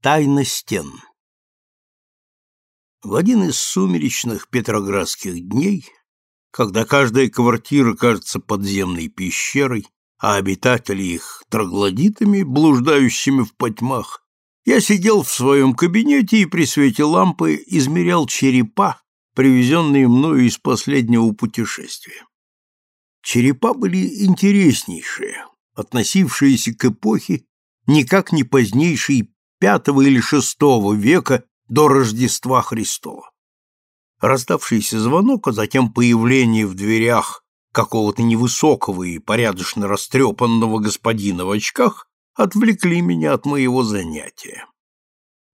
Тайна стен В один из сумеречных петроградских дней, когда каждая квартира кажется подземной пещерой, а обитатели их троглодитами, блуждающими в потьмах, я сидел в своем кабинете и при свете лампы измерял черепа, привезенные мною из последнего путешествия. Черепа были интереснейшие, относившиеся к эпохе никак не позднейшей пятого или шестого века до Рождества Христова. Раздавшийся звонок, а затем появление в дверях какого-то невысокого и порядочно растрепанного господина в очках отвлекли меня от моего занятия.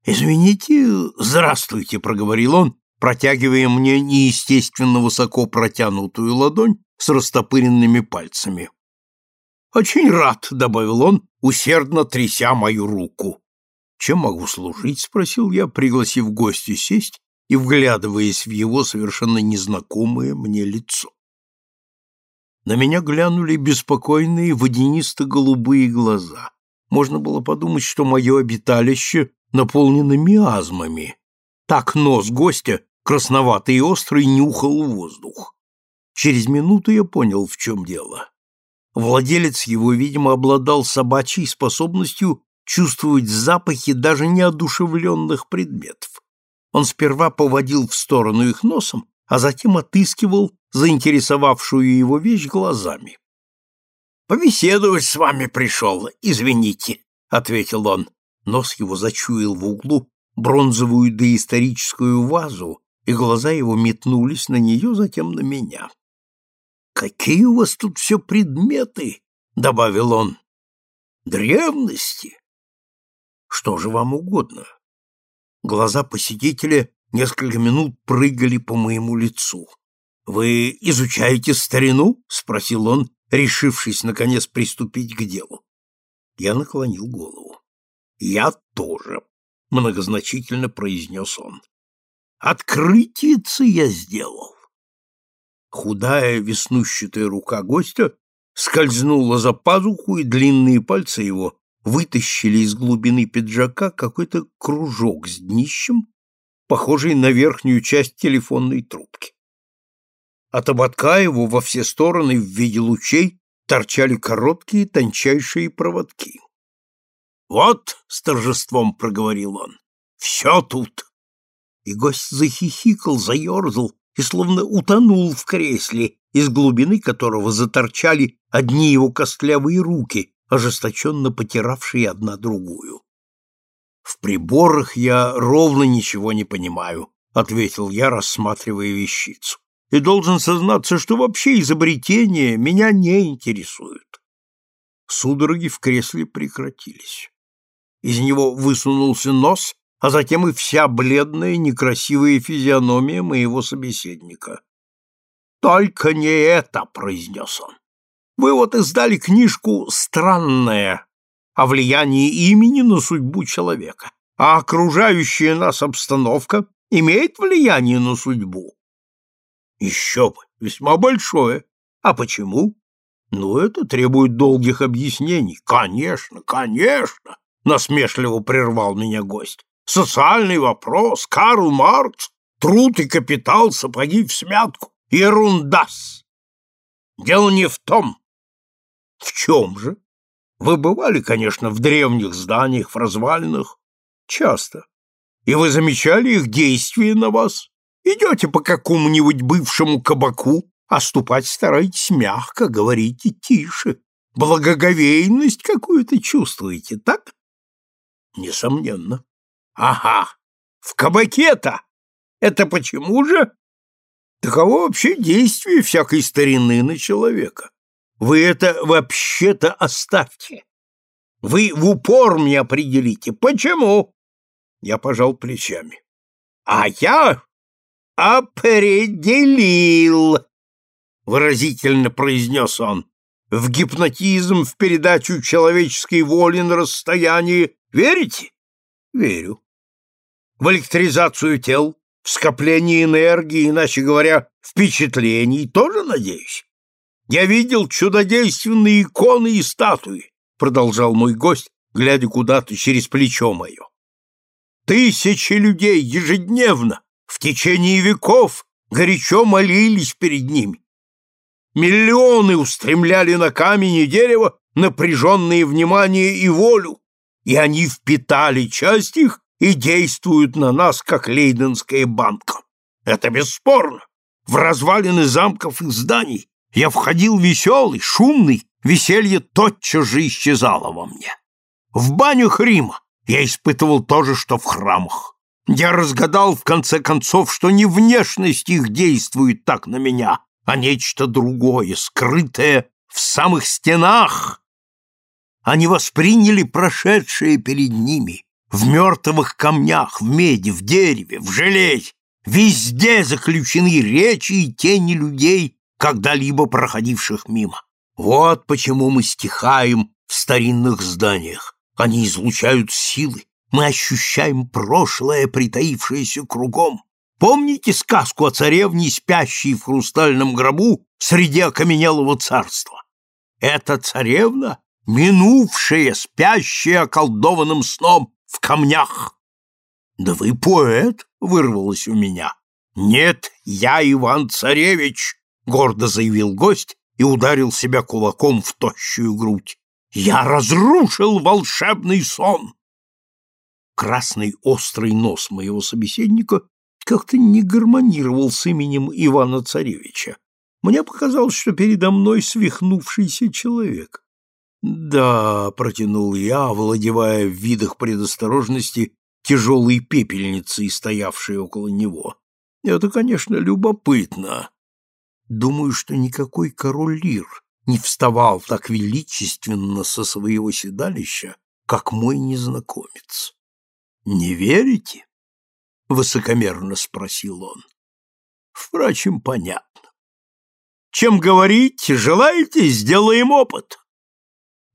«Извините, здравствуйте», — проговорил он, протягивая мне неестественно высоко протянутую ладонь с растопыренными пальцами. «Очень рад», — добавил он, усердно тряся мою руку. «Чем могу служить?» — спросил я, пригласив гостя сесть и вглядываясь в его совершенно незнакомое мне лицо. На меня глянули беспокойные водянисто-голубые глаза. Можно было подумать, что мое обиталище наполнено миазмами. Так нос гостя, красноватый и острый, нюхал воздух. Через минуту я понял, в чем дело. Владелец его, видимо, обладал собачьей способностью чувствовать запахи даже неодушевленных предметов. Он сперва поводил в сторону их носом, а затем отыскивал заинтересовавшую его вещь глазами. «Побеседовать с вами пришел, извините», — ответил он. Нос его зачуял в углу бронзовую доисторическую вазу, и глаза его метнулись на нее, затем на меня. «Какие у вас тут все предметы!» — добавил он. «Древности!» «Что же вам угодно?» Глаза посетителя несколько минут прыгали по моему лицу. «Вы изучаете старину?» — спросил он, решившись, наконец, приступить к делу. Я наклонил голову. «Я тоже», — многозначительно произнес он. «Открытицы я сделал». Худая веснущатая рука гостя скользнула за пазуху, и длинные пальцы его вытащили из глубины пиджака какой-то кружок с днищем, похожий на верхнюю часть телефонной трубки. От ободка его во все стороны в виде лучей торчали короткие тончайшие проводки. «Вот!» — с торжеством проговорил он. «Все тут!» И гость захихикал, заерзал и словно утонул в кресле, из глубины которого заторчали одни его костлявые руки, ожесточенно потиравшие одна другую. «В приборах я ровно ничего не понимаю», — ответил я, рассматривая вещицу и должен сознаться, что вообще изобретения меня не интересуют. Судороги в кресле прекратились. Из него высунулся нос, а затем и вся бледная, некрасивая физиономия моего собеседника. «Только не это!» — произнес он. «Вы вот издали книжку «Странная» о влиянии имени на судьбу человека, а окружающая нас обстановка имеет влияние на судьбу. Еще бы, весьма большое. А почему? Ну, это требует долгих объяснений. Конечно, конечно, насмешливо прервал меня гость. Социальный вопрос, Карл Маркс, труд и капитал, сапоги в смятку. Ерундас. Дело не в том. В чем же? Вы бывали, конечно, в древних зданиях, в развалинах? Часто. И вы замечали их действие на вас? Идете по какому-нибудь бывшему кабаку, а ступать старайтесь мягко, говорите тише. Благоговейность какую-то чувствуете, так? Несомненно. Ага, в кабаке-то. Это почему же? Таково вообще действие всякой старины на человека. Вы это вообще-то оставьте. Вы в упор мне определите. Почему? Я пожал плечами. А я «Определил!» — выразительно произнес он. «В гипнотизм, в передачу человеческой воли на расстоянии верите?» «Верю». «В электризацию тел, в скопление энергии, иначе говоря, впечатлений тоже надеюсь?» «Я видел чудодейственные иконы и статуи», — продолжал мой гость, глядя куда-то через плечо мое. Тысячи людей ежедневно, в течение веков, горячо молились перед ними. Миллионы устремляли на камень и дерево напряженные внимание и волю, и они впитали часть их и действуют на нас, как лейденская банка. Это бесспорно. В развалины замков и зданий я входил веселый, шумный, веселье тотчас же исчезало во мне. В банях Рима я испытывал то же, что в храмах. Я разгадал, в конце концов, что не внешность их действует так на меня, а нечто другое, скрытое в самых стенах. Они восприняли прошедшее перед ними, в мертвых камнях, в меди, в дереве, в железе. Везде заключены речи и тени людей, когда-либо проходивших мимо. Вот почему мы стихаем в старинных зданиях. Они излучают силы. Мы ощущаем прошлое, притаившееся кругом. Помните сказку о царевне, спящей в хрустальном гробу среди окаменелого царства? Эта царевна — минувшая, спящая околдованным сном в камнях. «Да вы поэт!» — вырвалось у меня. «Нет, я Иван-царевич!» — гордо заявил гость и ударил себя кулаком в тощую грудь. «Я разрушил волшебный сон!» Красный острый нос моего собеседника как-то не гармонировал с именем Ивана-царевича. Мне показалось, что передо мной свихнувшийся человек. «Да», — протянул я, овладевая в видах предосторожности тяжелой пепельницей, стоявшей около него. «Это, конечно, любопытно. Думаю, что никакой король Лир не вставал так величественно со своего седалища, как мой незнакомец. Не верите?» — высокомерно спросил он. «Впрочем, понятно. Чем говорить, желаете, сделаем опыт».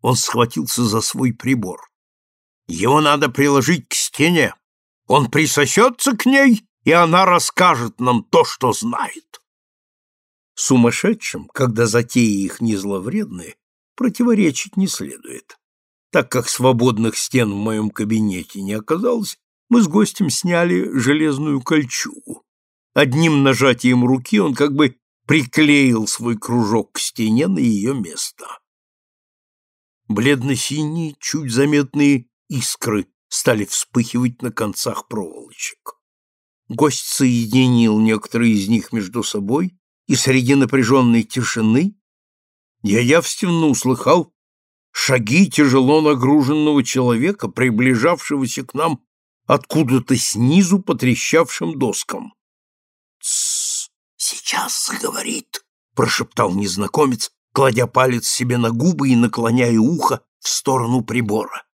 Он схватился за свой прибор. Его надо приложить к стене. Он присосется к ней, и она расскажет нам то, что знает. Сумасшедшим, когда затеи их не зловредные, противоречить не следует. Так как свободных стен в моем кабинете не оказалось, мы с гостем сняли железную кольчугу. Одним нажатием руки он как бы приклеил свой кружок к стене на ее место. Бледно-синие, чуть заметные искры стали вспыхивать на концах проволочек. Гость соединил некоторые из них между собой, и среди напряженной тишины я явственно услыхал шаги тяжело нагруженного человека, приближавшегося к нам откуда-то снизу по трещавшим доскам. «Тссс, сейчас заговорит», — прошептал незнакомец, кладя палец себе на губы и наклоняя ухо в сторону прибора.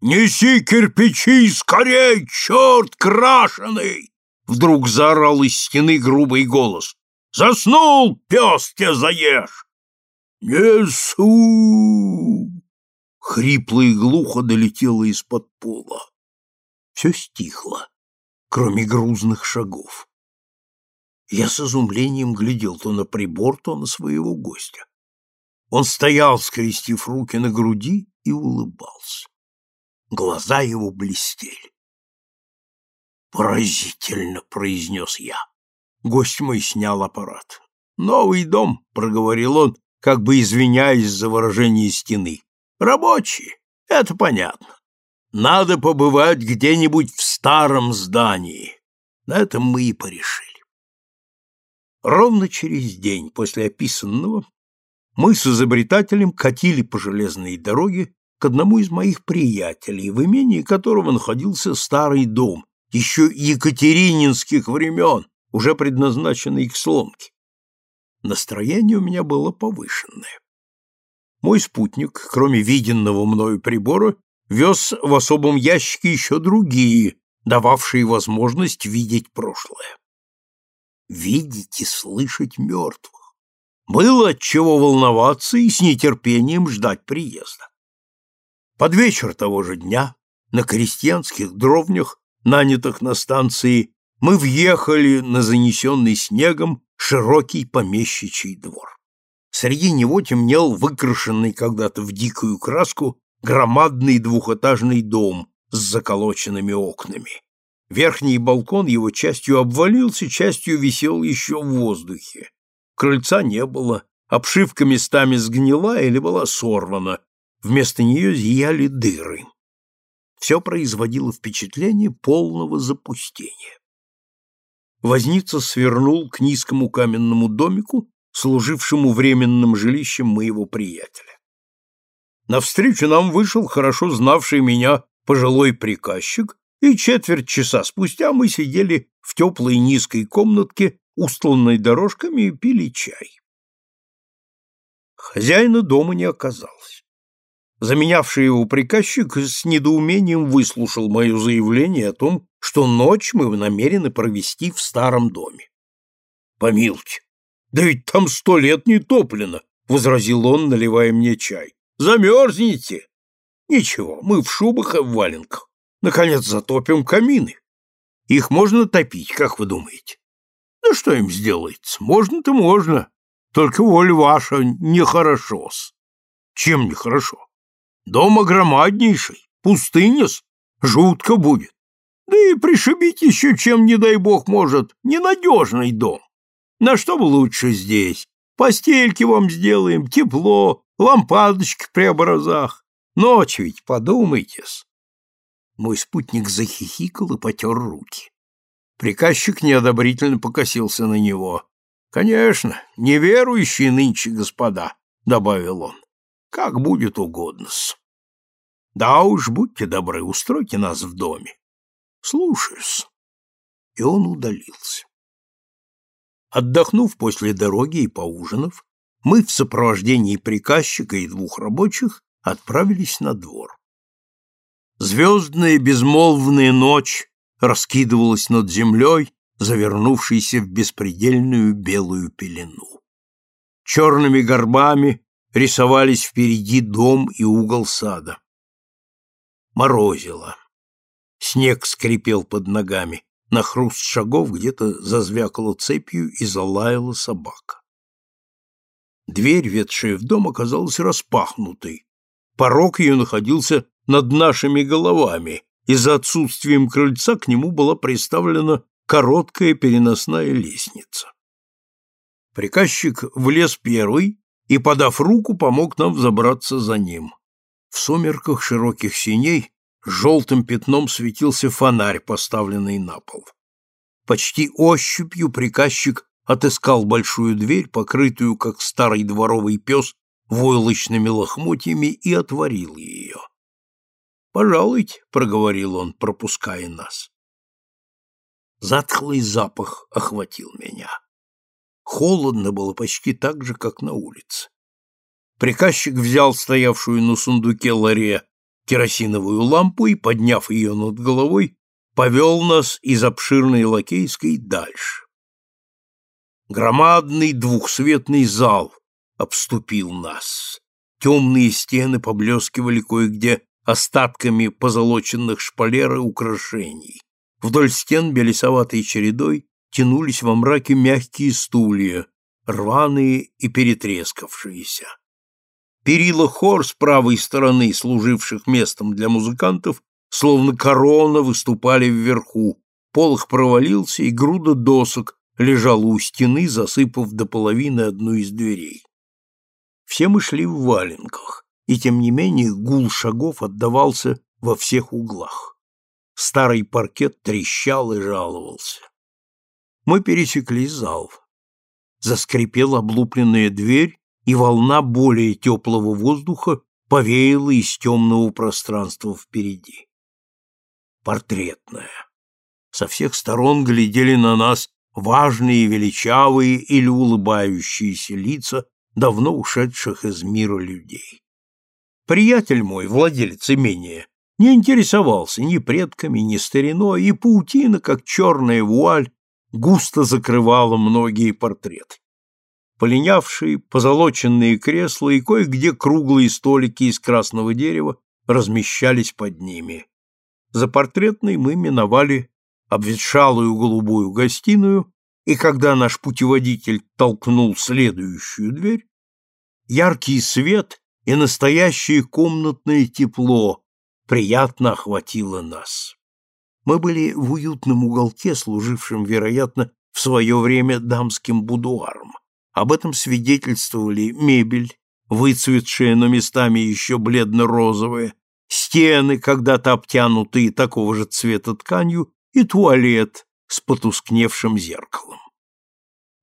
«Неси кирпичи скорей, черт крашеный!» Вдруг заорал из стены грубый голос. «Заснул, пес тебя заешь!» «Несу!» Хрипло и глухо долетело из-под пола. Все стихло, кроме грузных шагов. Я с изумлением глядел то на прибор, то на своего гостя. Он стоял, скрестив руки на груди, и улыбался. Глаза его блестели. «Поразительно!» — произнес я. Гость мой снял аппарат. «Новый дом», — проговорил он, как бы извиняясь за выражение стены. «Рабочие, это понятно. Надо побывать где-нибудь в старом здании. На этом мы и порешили. Ровно через день после описанного мы с изобретателем катили по железной дороге к одному из моих приятелей, в имении которого находился старый дом, еще екатерининских времен, уже предназначенный к сломке. Настроение у меня было повышенное. Мой спутник, кроме виденного мною прибора, вез в особом ящике еще другие, дававшие возможность видеть прошлое видеть и слышать мертвых. Было от чего волноваться и с нетерпением ждать приезда. Под вечер того же дня на крестьянских дровнях, нанятых на станции, мы въехали на занесенный снегом широкий помещичий двор. Среди него темнел выкрашенный когда-то в дикую краску громадный двухэтажный дом с заколоченными окнами. Верхний балкон его частью обвалился, частью висел еще в воздухе. Крыльца не было, обшивка местами сгнила или была сорвана, вместо нее зияли дыры. Все производило впечатление полного запустения. Возница свернул к низкому каменному домику, служившему временным жилищем моего приятеля. Навстречу нам вышел хорошо знавший меня пожилой приказчик, и четверть часа спустя мы сидели в теплой низкой комнатке, устланной дорожками, и пили чай. Хозяина дома не оказалось. Заменявший его приказчик с недоумением выслушал мое заявление о том, что ночь мы намерены провести в старом доме. «Помилуйте, да ведь там сто лет не топлено», — возразил он, наливая мне чай. «Замерзнете!» «Ничего, мы в шубах и в валенках. Наконец затопим камины. Их можно топить, как вы думаете?» «Да что им сделается? Можно-то можно. Только воля ваша нехорошо-с». «Чем нехорошо?» Дом огромаднейший, пустыня-с, жутко будет. Да и пришибить еще чем, не дай бог, может, ненадежный дом. На что бы лучше здесь? Постельки вам сделаем, тепло, лампадочки при образах. Ночь ведь, подумайте-с. Мой спутник захихикал и потер руки. Приказчик неодобрительно покосился на него. «Конечно, неверующие нынче господа», — добавил он. Как будет угодно-с. Да уж, будьте добры, устройте нас в доме. Слушаюсь. И он удалился. Отдохнув после дороги и поужинав, мы в сопровождении приказчика и двух рабочих отправились на двор. Звездная безмолвная ночь раскидывалась над землей, завернувшейся в беспредельную белую пелену. Черными горбами рисовались впереди дом и угол сада. Морозило. Снег скрипел под ногами. На хруст шагов где-то зазвякала цепью и залаяла собака. Дверь, ведшая в дом, оказалась распахнутой. Порог ее находился над нашими головами, и за отсутствием крыльца к нему была приставлена короткая переносная лестница. Приказчик влез первый и, подав руку, помог нам взобраться за ним. В сумерках широких синей желтым пятном светился фонарь, поставленный на пол. Почти ощупью приказчик отыскал большую дверь, покрытую, как старый дворовый пес, войлочными лохмотьями, и отворил ее. «Пожалуйте», — проговорил он, пропуская нас. Затхлый запах охватил меня. Холодно было почти так же, как на улице. Приказчик взял стоявшую на сундуке ларе керосиновую лампу и, подняв ее над головой, повел нас из обширной лакейской дальше. Громадный двухсветный зал обступил нас. Темные стены поблескивали кое-где остатками позолоченных шпалер и украшений. Вдоль стен белесоватой чередой тянулись во мраке мягкие стулья, рваные и перетрескавшиеся. Перила хор с правой стороны, служивших местом для музыкантов, словно корона выступали вверху, пол их провалился, и груда досок лежала у стены, засыпав до половины одну из дверей. Все мы шли в валенках, и тем не менее гул шагов отдавался во всех углах. Старый паркет трещал и жаловался. Мы пересекли зал. Заскрипела облупленная дверь, и волна более теплого воздуха повеяла из темного пространства впереди. Портретная. Со всех сторон глядели на нас важные, величавые или улыбающиеся лица давно ушедших из мира людей. Приятель мой, владелец имения, не интересовался ни предками, ни стариной, и паутина, как черная вуаль, густо закрывала многие портреты. Полинявшие, позолоченные кресла и кое-где круглые столики из красного дерева размещались под ними. За портретной мы миновали обветшалую голубую гостиную, и когда наш путеводитель толкнул следующую дверь, яркий свет и настоящее комнатное тепло приятно охватило нас. Мы были в уютном уголке, служившем, вероятно, в свое время дамским будуаром. Об этом свидетельствовали мебель, выцветшая, но местами еще бледно-розовая, стены, когда-то обтянутые такого же цвета тканью, и туалет с потускневшим зеркалом.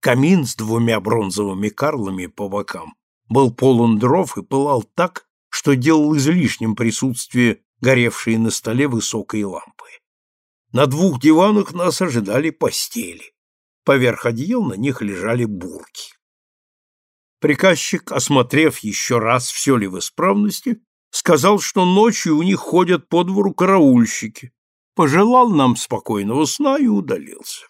Камин с двумя бронзовыми карлами по бокам был полон дров и пылал так, что делал излишним присутствие горевшей на столе высокой лампы. На двух диванах нас ожидали постели. Поверх одеял на них лежали бурки. Приказчик, осмотрев еще раз, все ли в исправности, сказал, что ночью у них ходят по двору караульщики, пожелал нам спокойного сна и удалился.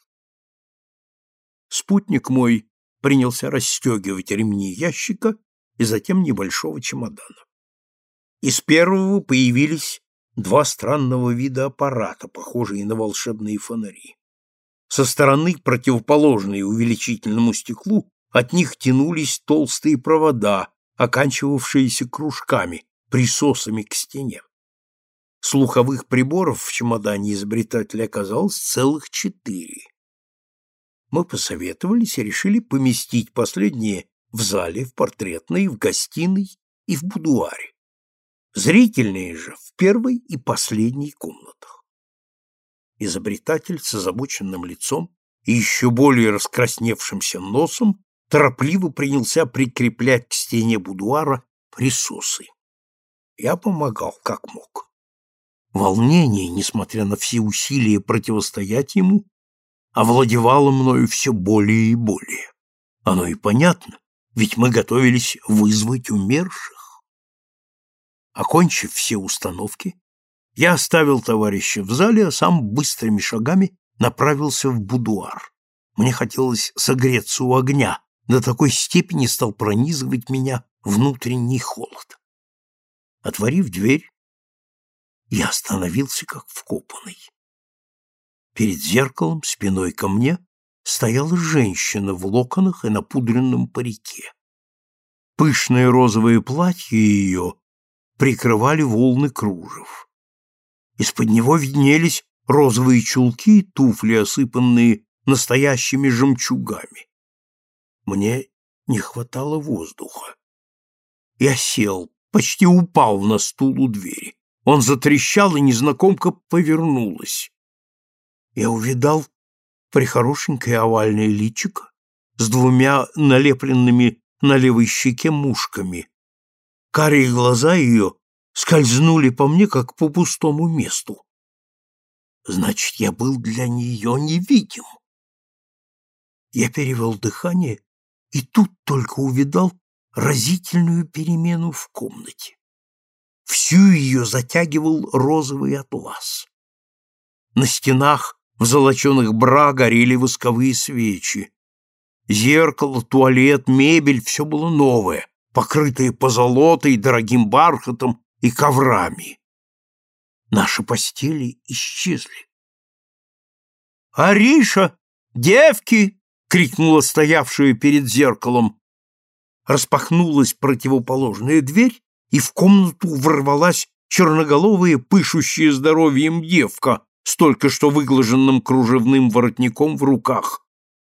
Спутник мой принялся расстегивать ремни ящика и затем небольшого чемодана. Из первого появились два странного вида аппарата, похожие на волшебные фонари. Со стороны, противоположной увеличительному стеклу, от них тянулись толстые провода, оканчивавшиеся кружками, присосами к стене. Слуховых приборов в чемодане изобретателя оказалось целых четыре. Мы посоветовались и решили поместить последние в зале, в портретной, в гостиной и в будуаре. Зрительные же в первой и последней комнатах. Изобретатель с озабоченным лицом и еще более раскрасневшимся носом торопливо принялся прикреплять к стене будуара присосы. Я помогал, как мог. Волнение, несмотря на все усилия противостоять ему, овладевало мною все более и более. Оно и понятно, ведь мы готовились вызвать умерших. Окончив все установки, я оставил товарища в зале, а сам быстрыми шагами направился в будуар. Мне хотелось согреться у огня, до такой степени стал пронизывать меня внутренний холод. Отворив дверь, я остановился как вкопанный. Перед зеркалом, спиной ко мне, стояла женщина в локонах и напудренном парике. Пышное розовое платье ее прикрывали волны кружев. Из-под него виднелись розовые чулки и туфли, осыпанные настоящими жемчугами. Мне не хватало воздуха. Я сел, почти упал на стул у двери. Он затрещал, и незнакомка повернулась. Я увидал прихорошенькое овальное личико с двумя налепленными на левой щеке мушками. Карие глаза ее скользнули по мне, как по пустому месту. Значит, я был для нее невидим. Я перевел дыхание и тут только увидал разительную перемену в комнате. Всю ее затягивал розовый атлас. На стенах в золоченых бра горели восковые свечи. Зеркало, туалет, мебель — все было новое, покрытое позолотой, дорогим бархатом и коврами. Наши постели исчезли. «Ариша! Девки!» крикнула стоявшая перед зеркалом. Распахнулась противоположная дверь, и в комнату ворвалась черноголовая, пышущая здоровьем девка с только что выглаженным кружевным воротником в руках.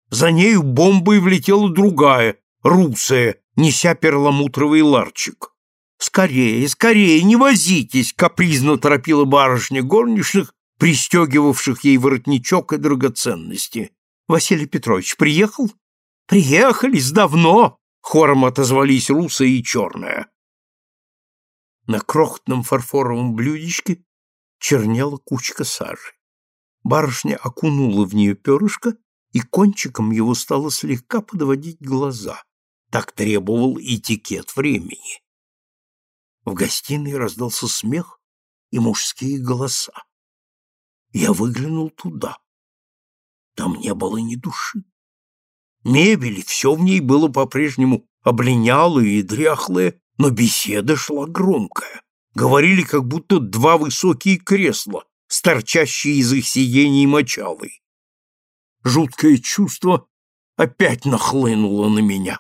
За нею бомбой влетела другая, русая, неся перламутровый ларчик. «Скорее, скорее, не возитесь!» — капризно торопила барышня горничных, пристегивавших ей воротничок и драгоценности. Василий Петрович приехал? Приехались давно, хором отозвались русая и черная. На крохотном фарфоровом блюдечке чернела кучка сажи. Барышня окунула в нее перышко, и кончиком его стало слегка подводить глаза. Так требовал этикет времени. В гостиной раздался смех и мужские голоса. Я выглянул туда. Там не было ни души. Мебель, все в ней было по-прежнему облинялое и дряхлое, но беседа шла громкая. Говорили, как будто два высокие кресла, сторчащие из их сидений мочалой. Жуткое чувство опять нахлынуло на меня.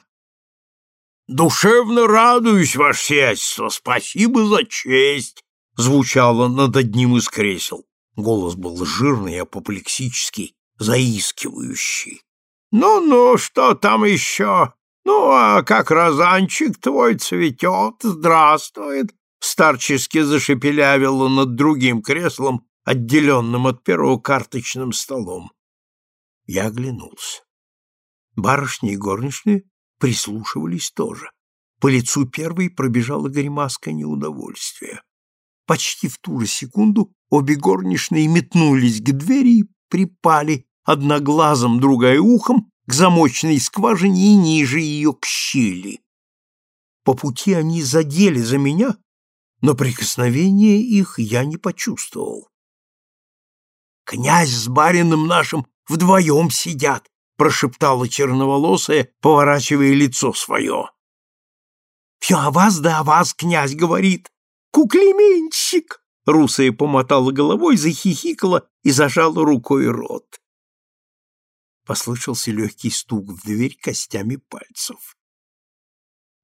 «Душевно радуюсь, ваше сиятельство, спасибо за честь!» звучало над одним из кресел. Голос был жирный, апоплексический, заискивающий. «Ну-ну, что там еще? Ну, а как розанчик твой цветет, здравствует!» Старчески зашепелявило над другим креслом, отделенным от первого карточным столом. Я оглянулся. Барышни и горничные прислушивались тоже. По лицу первой пробежала гримаска неудовольствия. Почти в ту же секунду обе горничные метнулись к двери и припали, одна глазом, другая ухом, к замочной скважине и ниже ее к щели. По пути они задели за меня, но прикосновения их я не почувствовал. «Князь с барином нашим вдвоем сидят», — прошептала черноволосая, поворачивая лицо свое. «Все о вас да о вас, князь говорит. Куклеменщик!» Русая помотала головой, захихикала и зажала рукой рот. Послышался легкий стук в дверь костями пальцев.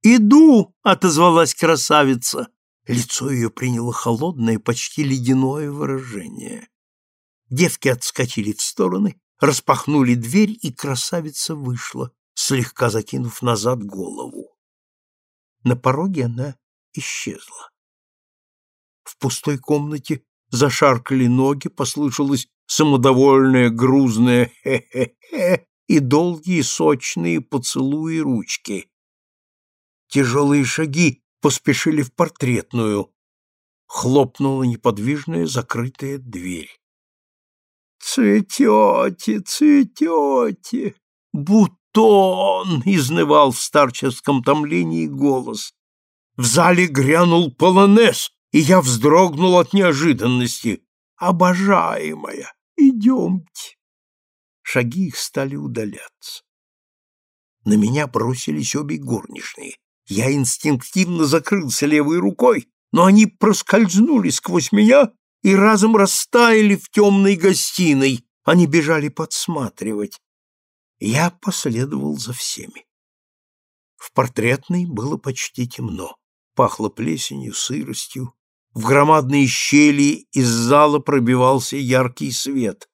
«Иду!» — отозвалась красавица. Лицо ее приняло холодное, почти ледяное выражение. Девки отскочили в стороны, распахнули дверь, и красавица вышла, слегка закинув назад голову. На пороге она исчезла. В пустой комнате зашаркали ноги, послышалось самодовольное грузное «хе-хе-хе» и долгие сочные поцелуи ручки. Тяжелые шаги поспешили в портретную. Хлопнула неподвижная закрытая дверь. «Цветете, цветете! Бутон!» — изнывал в старческом томлении голос. В зале грянул полонез, и я вздрогнул от неожиданности. «Обожаемая, идемте!» Шаги их стали удаляться. На меня бросились обе горничные. Я инстинктивно закрылся левой рукой, но они проскользнули сквозь меня и разом растаяли в темной гостиной. Они бежали подсматривать. Я последовал за всеми. В портретной было почти темно. Пахло плесенью, сыростью. В громадные щели из зала пробивался яркий свет.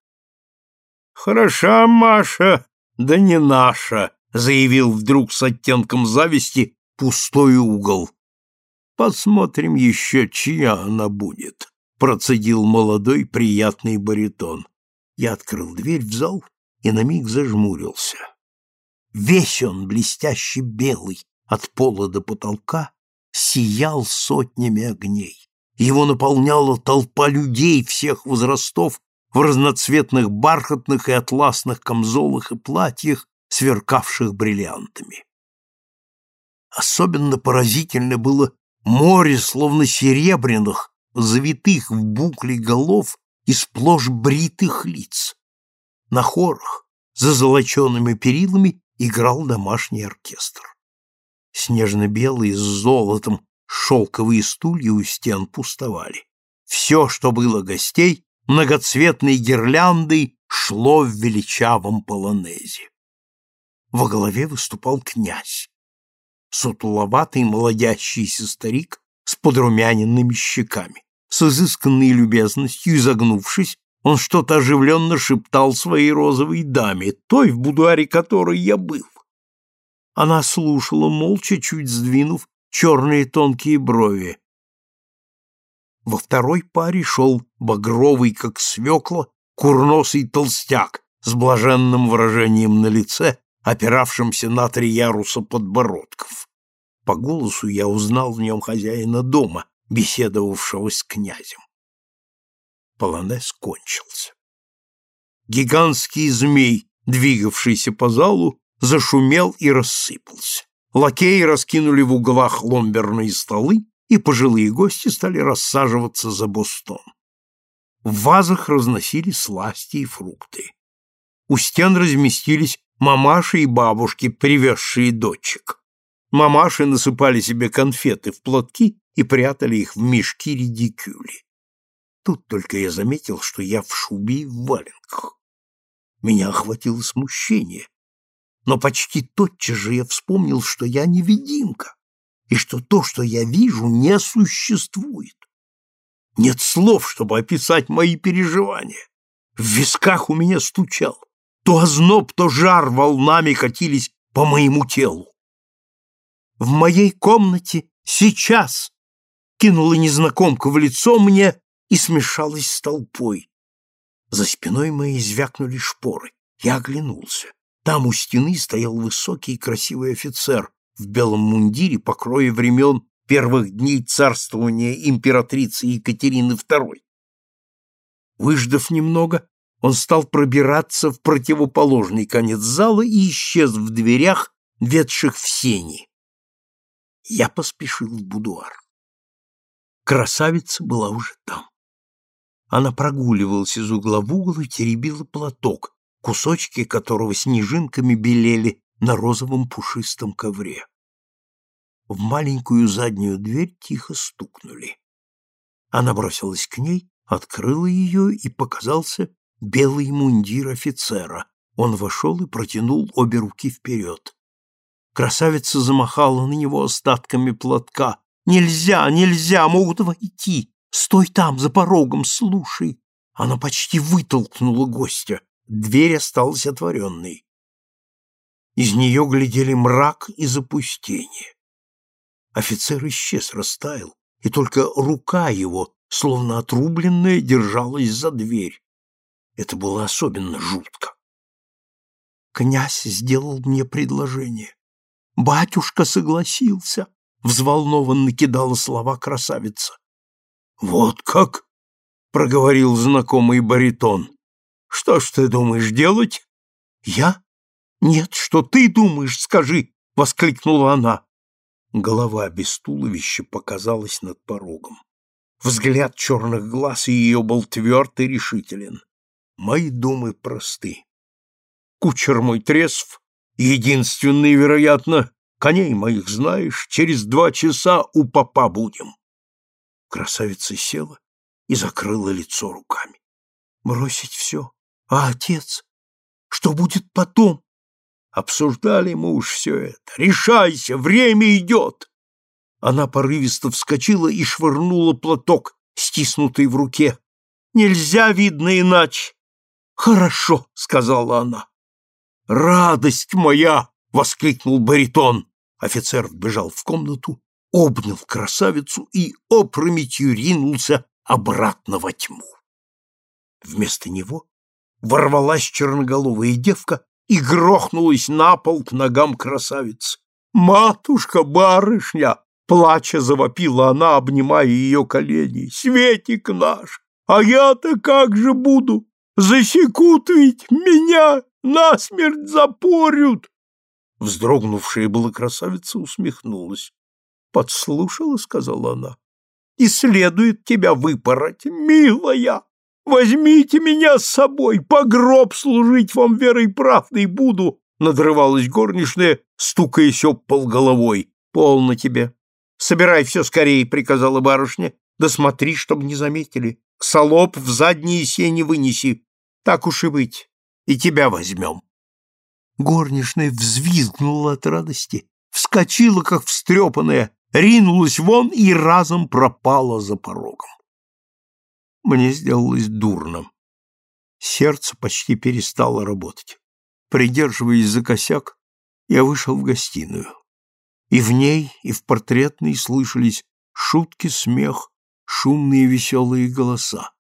«Хороша Маша, да не наша», — заявил вдруг с оттенком зависти пустой угол. Посмотрим еще, чья она будет, процедил молодой приятный баритон. Я открыл дверь в зал и на миг зажмурился. Весь он, блестяще белый, от пола до потолка, сиял сотнями огней. Его наполняла толпа людей всех возрастов в разноцветных бархатных и атласных камзолах и платьях, сверкавших бриллиантами. Особенно поразительно было море словно серебряных, завитых в букле голов и сплошь бритых лиц. На хорах, за золочеными перилами, играл домашний оркестр. Снежно-белые с золотом шелковые стулья у стен пустовали. Все, что было гостей, многоцветной гирляндой шло в величавом полонезе. Во главе выступал князь сутуловатый молодящийся старик с подрумяненными щеками. С изысканной любезностью, изогнувшись, он что-то оживленно шептал своей розовой даме, той, в будуаре которой я был. Она слушала, молча, чуть сдвинув черные тонкие брови. Во второй паре шел багровый, как свекла, курносый толстяк с блаженным выражением на лице опиравшимся на три яруса подбородков. По голосу я узнал в нем хозяина дома, беседовавшего с князем. Полонез кончился. Гигантский змей, двигавшийся по залу, зашумел и рассыпался. Лакеи раскинули в углах ломберные столы, и пожилые гости стали рассаживаться за бостон. В вазах разносили сласти и фрукты. У стен разместились мамаши и бабушки, привезшие дочек. Мамаши насыпали себе конфеты в платки и прятали их в мешки редикюли. Тут только я заметил, что я в шубе и в валенках. Меня охватило смущение, но почти тотчас же я вспомнил, что я невидимка, и что то, что я вижу, не существует. Нет слов, чтобы описать мои переживания. В висках у меня стучал. То озноб, то жар волнами катились по моему телу. В моей комнате сейчас кинула незнакомка в лицо мне и смешалась с толпой. За спиной моей звякнули шпоры. Я оглянулся. Там у стены стоял высокий и красивый офицер в белом мундире покроя времен первых дней царствования императрицы Екатерины II. Выждав немного, он стал пробираться в противоположный конец зала и исчез в дверях, ведших в сени. Я поспешил в будуар. Красавица была уже там. Она прогуливалась из угла в угол и теребила платок, кусочки которого снежинками белели на розовом пушистом ковре. В маленькую заднюю дверь тихо стукнули. Она бросилась к ней, открыла ее, и показался белый мундир офицера. Он вошел и протянул обе руки вперед. Красавица замахала на него остатками платка. «Нельзя, нельзя, могут войти! Стой там, за порогом, слушай!» Она почти вытолкнула гостя. Дверь осталась отворенной. Из нее глядели мрак и запустение. Офицер исчез, растаял, и только рука его, словно отрубленная, держалась за дверь. Это было особенно жутко. Князь сделал мне предложение. Батюшка согласился, взволнованно кидала слова красавица. Вот как, проговорил знакомый баритон. Что ж ты думаешь делать? Я? Нет, что ты думаешь, скажи, воскликнула она. Голова без туловища показалась над порогом. Взгляд черных глаз ее был тверд и решителен. Мои думы просты. Кучер мой трезв, единственный, вероятно, коней моих знаешь, через два часа у папа будем. Красавица села и закрыла лицо руками. Бросить все? А отец? Что будет потом? Обсуждали мы уж все это. Решайся, время идет. Она порывисто вскочила и швырнула платок, стиснутый в руке. Нельзя, видно, иначе. Хорошо, сказала она. Радость моя! Воскликнул баритон. Офицер вбежал в комнату, обнял красавицу и опрометью ринулся обратно во тьму. Вместо него ворвалась черноголовая девка и грохнулась на пол к ногам красавицы. «Матушка-барышня!» — плача завопила она, обнимая ее колени. «Светик наш! А я-то как же буду? Засекут ведь меня, насмерть запорют!» Вздрогнувшая была красавица усмехнулась. «Подслушала?» — сказала она. «И следует тебя выпороть, милая! Возьмите меня с собой, по гроб служить вам верой правдой буду!» Надрывалась горничная, стукаясь об пол головой. «Полно тебе! Собирай все скорее!» — приказала барышня. «Да смотри, чтобы не заметили. Солоп в задние сени вынеси. Так уж и быть. И тебя возьмем». Горничная взвизгнула от радости, вскочила, как встрепанная, ринулась вон и разом пропала за порогом. Мне сделалось дурно. Сердце почти перестало работать. Придерживаясь за косяк, я вышел в гостиную. И в ней, и в портретной слышались шутки, смех, шумные веселые голоса.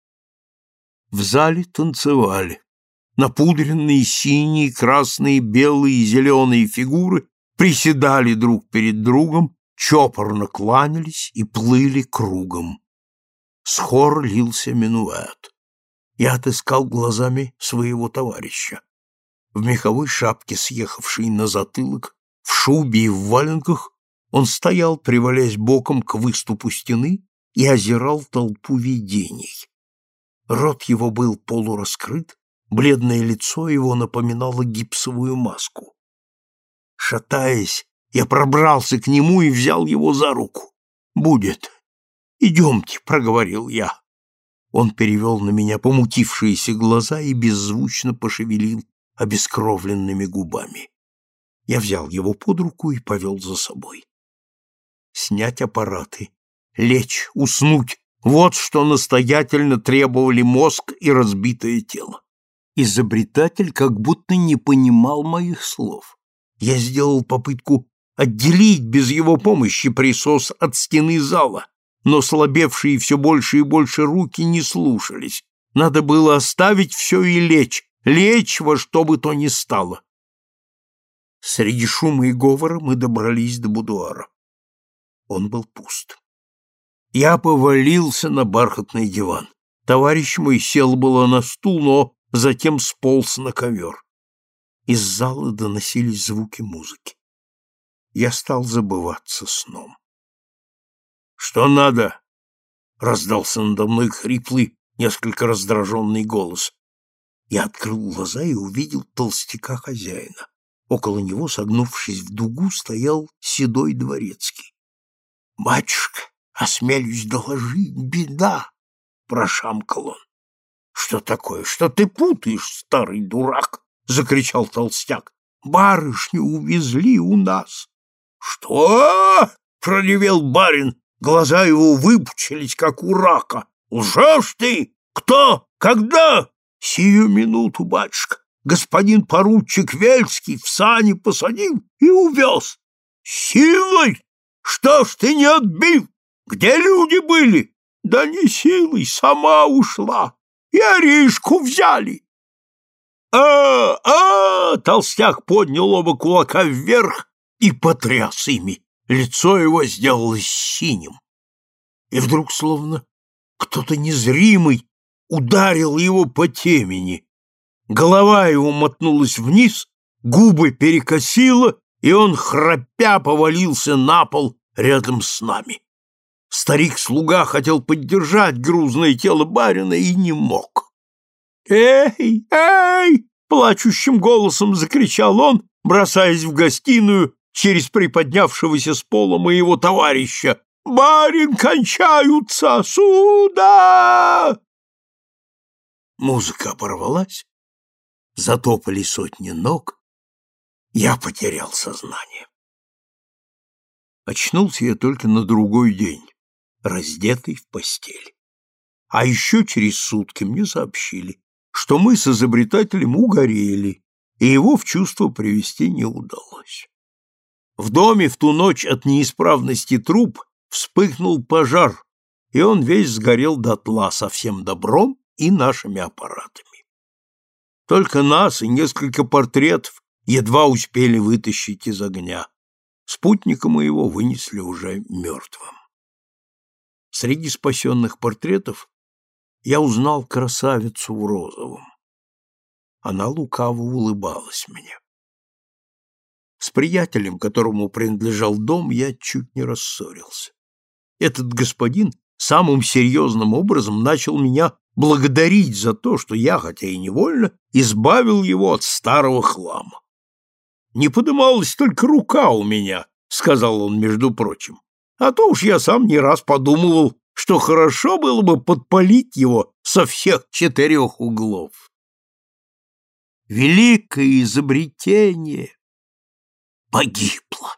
В зале танцевали. Напудренные синие, красные, белые и зеленые фигуры приседали друг перед другом, чопорно кланялись и плыли кругом. С хор лился минуэт. Я отыскал глазами своего товарища. В меховой шапке, съехавшей на затылок, в шубе и в валенках, он стоял, привалясь боком к выступу стены и озирал толпу видений. Рот его был полураскрыт, бледное лицо его напоминало гипсовую маску. Шатаясь, я пробрался к нему и взял его за руку. «Будет, «Идемте», — проговорил я. Он перевел на меня помутившиеся глаза и беззвучно пошевелил обескровленными губами. Я взял его под руку и повел за собой. Снять аппараты, лечь, уснуть Вот что настоятельно требовали мозг и разбитое тело. Изобретатель как будто не понимал моих слов. Я сделал попытку отделить без его помощи присос от стены зала, но слабевшие все больше и больше руки не слушались. Надо было оставить все и лечь, лечь во что бы то ни стало. Среди шума и говора мы добрались до будуара. Он был пуст. Я повалился на бархатный диван. Товарищ мой сел было на стул, но затем сполз на ковер. Из зала доносились звуки музыки. Я стал забываться сном. «Что надо?» — раздался надо мной хриплый, несколько раздраженный голос. Я открыл глаза и увидел толстяка хозяина. Около него, согнувшись в дугу, стоял седой дворецкий. — Батюшка, осмелюсь доложить, беда! — прошамкал он. — Что такое? Что ты путаешь, старый дурак? — закричал толстяк. — Барышню увезли у нас. — Что? — проревел барин. Глаза его выпучились, как у рака. — Лжешь ты? Кто? Когда? — Сию минуту, батюшка господин поручик Вельский в сани посадил и увез. Силой? Что ж ты не отбил? Где люди были? Да не силой, сама ушла. И Аришку взяли. А, а, толстяк поднял оба кулака вверх и потряс ими. Лицо его сделалось синим. И вдруг, словно кто-то незримый, ударил его по темени, Голова его мотнулась вниз, губы перекосило, и он, храпя, повалился на пол рядом с нами. Старик-слуга хотел поддержать грузное тело барина и не мог. «Эй, эй!» — плачущим голосом закричал он, бросаясь в гостиную через приподнявшегося с пола моего товарища. «Барин, кончаются! Сюда!» Музыка оборвалась, затопали сотни ног, я потерял сознание. Очнулся я только на другой день, раздетый в постели. А еще через сутки мне сообщили, что мы с изобретателем угорели, и его в чувство привести не удалось. В доме в ту ночь от неисправности труб вспыхнул пожар, и он весь сгорел дотла со всем добром и нашими аппаратами. Только нас и несколько портретов едва успели вытащить из огня. Спутника моего вынесли уже мертвым. Среди спасенных портретов я узнал красавицу в розовом. Она лукаво улыбалась мне. С приятелем, которому принадлежал дом, я чуть не рассорился. Этот господин самым серьезным образом начал меня благодарить за то, что я, хотя и невольно, избавил его от старого хлама. «Не подымалась только рука у меня», — сказал он, между прочим. «А то уж я сам не раз подумывал, что хорошо было бы подпалить его со всех четырех углов». Великое изобретение погибло.